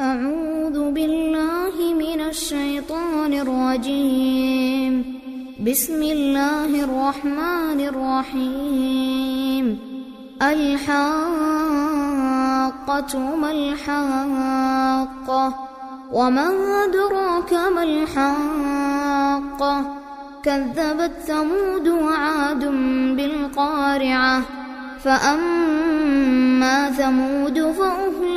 أعوذ بالله من الشيطان الرجيم. بسم الله الرحمن الرحيم. الحاقة ما الحاقة؟ وما أدراك ما الحاقة؟ كذبت ثمود وعاد بالقارعة. فأما ثمود فأهلكوا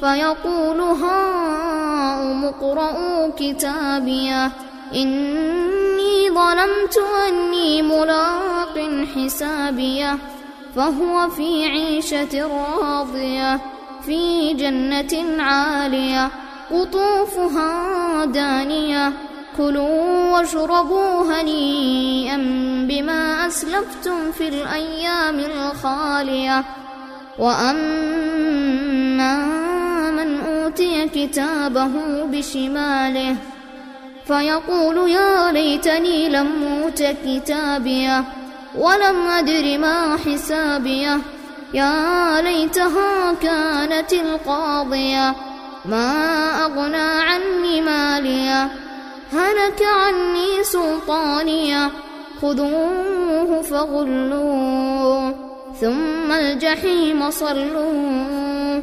فيقول هاؤم اقرءوا كتابيه. إني ظننت أني ملاق حسابيه. فهو في عيشة راضية في جنة عالية قطوفها دانية. كلوا واشربوا هنيئا بما أسلفتم في الأيام الخالية. وأما أوتي كتابه بشماله فيقول يا ليتني لم أوت كتابيه ولم أدر ما حسابيه يا ليتها كانت القاضية ما أغنى عني مالية هلك عني سلطانية خذوه فغلوه ثم الجحيم صلوه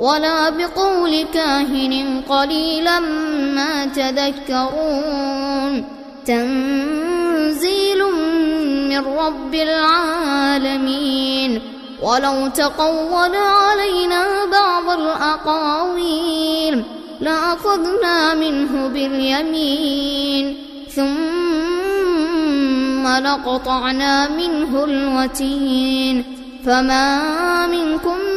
ولا بقول كاهن قليلا ما تذكرون. تنزيل من رب العالمين. ولو تقول علينا بعض الأقاويل لأخذنا منه باليمين. ثم لقطعنا منه الوتين. فما منكم